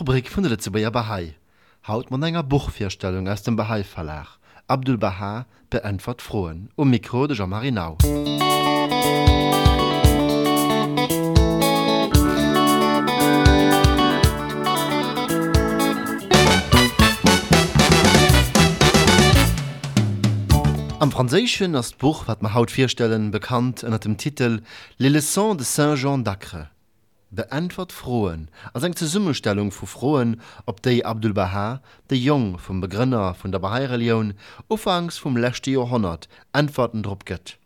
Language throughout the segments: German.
Rubrik vun ze beier Bahai. Haut man enger Buchfirstellung aus dem Bahai Verlag. Abdul Baha beantwort Froen um Mikro de Jean-Marie Nau. Am Französischen ist das Buch, was man haut vierstellen, bekannt unter dem Titel Les Leçons de Saint-Jean d'Acre. Beantwort Frohen, als eine Zusammenstellung von Frohen, ob die Abdul Baha, der Jung vom Begründer von der Bahai-Religion, anfangs vom letzten Jahrhundert Antworten gibt.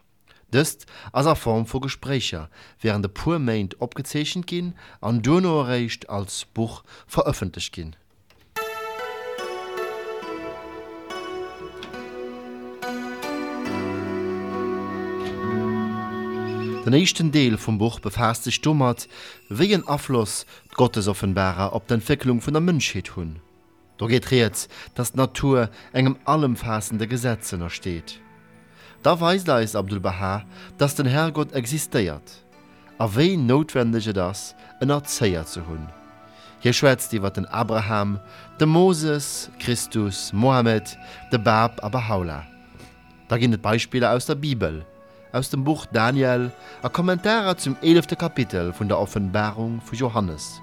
Das als eine Form von Gesprächen, während der pur Meint abgezeichnet gehen und donnerrecht als Buch veröffentlicht gehen. Den ersten Deel vom Buch befasst sich damit, wie ein Abfluss Gottes Offenbarer auf die Entwicklung von der Menschheit hun. Da geht dass die Natur engem allumfassende Gesetze ersteht. Da weist es Abdul Baha, dass der Herrgott existiert. Aber wie notwendig ist das, ein Erzähler zu haben. Hier schwätzt über den Abraham, den Moses, Christus, Mohammed, den Bab, aber Haula. Da gibt es Beispiele aus der Bibel aus dem Buch Daniel a Kommentare zum 11. Kapitel vun der Offenbarung vu Johannes.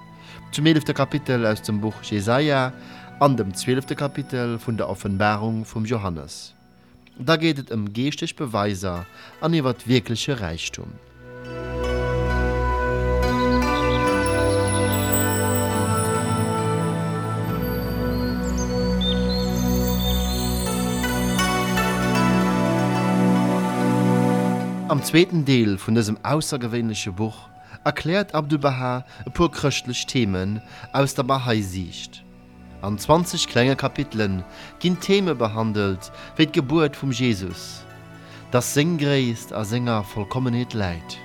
Zum 11. Kapitel aus dem Buch Jesaja an dem 12. Kapitel vun der Offenbarung vum Johannes. Da gehtt em um geestig Beweiser aniwwer wirklichsche Reichtum. Am zweiten Teil von diesem außergewöhnlichen Buch erklärt Abdul Baha ein paar christliche Themen aus der Bahai-Sicht. An 20 kleinen Kapiteln gehen Themen behandelt wie die Geburt von Jesus, das Singreist a Sänger Vollkommenheit leid.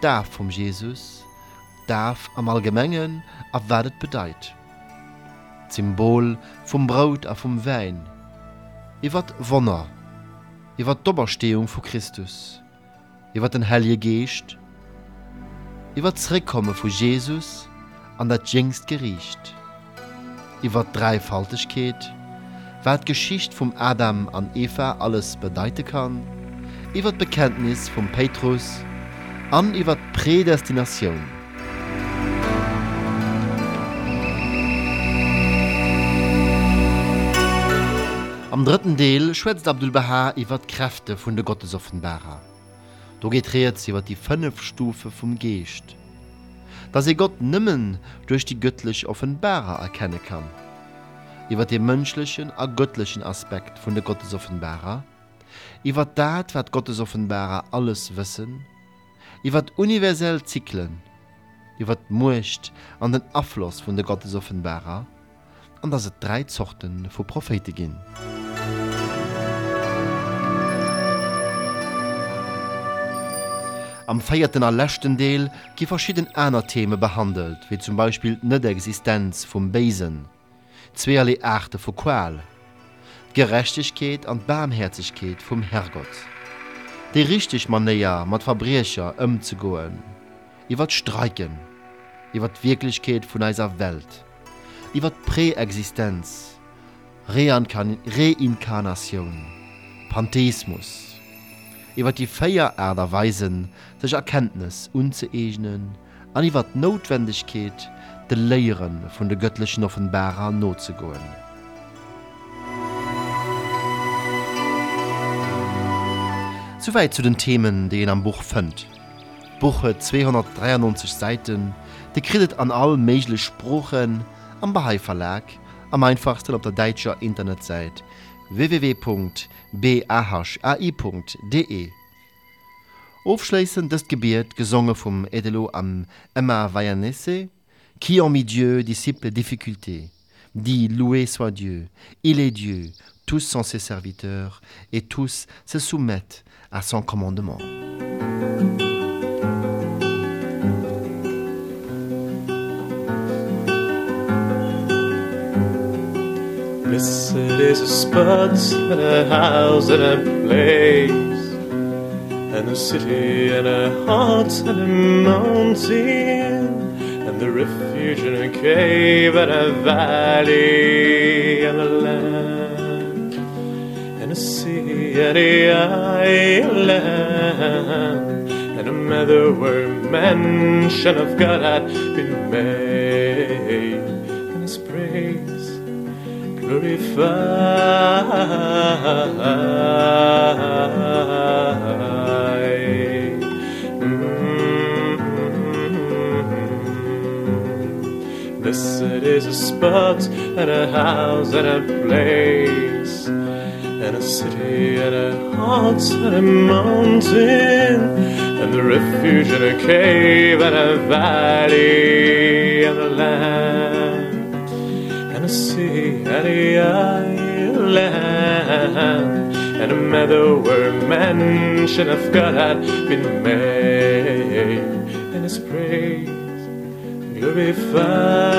Darf vom Jesus, darf am Allgemeinen abwerdet bedeit. Symbol vom Brot a vom Wein. Iwwer Wonner, iwwer d'Oberstehung vu Christus iwwer den Hellige Geest, iwwer d'Zréckkomme vu Jesus an dat jngst Gericht, iwwer Dreifaltigkeet, wat d'Geschicht vum Adam an Eva alles bedeite kann, iwwer d'Bekenntnis vum Petrus, an iwwer Prädestination. Am dritten Deel schwätzt Abdul Baha iwwer d'Kräfte vun de Gottesoffenbarer. Du getreet iwwer die fünf Stufe vum Geest. Da se Gott nimmen durch die göttlich Offenbarer erkenne kann. Iwer den mënschlichen a göttlichen Aspekt vun der Gottesoffenbarer, iwwer dat wat Gottesoffenbarer alles wissen, iwwer universell Zyklen, iwwer Mucht an den Affloss vun der Gottesoffenbarer, an dats et drei Zochten vu Prophete ginn. Am feierten erlächten Deel gi verschieden einer Themen behandelt, wie zum Beispiel Nicht-Existenz vom Besen, zweierlei Arte von Qual, Gerechtigkeit und Barmherzigkeit vom Herrgott. Die richtig Manier mit Verbrecher umzugehen, iwwer Streiken, iwwer Wirklichkeit von eiser Welt, iwwer Präexistenz, Reinkarnation, Pantheismus, iwwer die Féiererder weisen sech Erkenntnis unzuegnen, an iwwer Notwendigkeit de Leieren vun de göttlichen Offenbarer notzugoen. Soweit zu den Themen, die in am Buch fënnt. Buche 293 Seiten, de kredit an all méigle Spruchen am Bahai Verlag, am einfachsten op der deutscher Internetseite www.bahai.de. Aufschließend das Gebet gesungen vom Edelo am Emma qui ont mis Dieu, disciple difficulté, dit loué soit Dieu, il est Dieu, tous sont ses serviteurs et tous se soumettent à son commandement. Blessed is a spot and a house and a place. And a city and a heart and a mountain. And the refuge in a cave and a valley and a land. And a sea and a island. And a meadow where mention of God had been made glorified. Mm-hmm. Blessed is a spot and a house and a place and a city and a heart and a mountain and the refuge and a cave and a valley and a land and a sea and a island and a meadow where mention of God had been made. And his praise glorified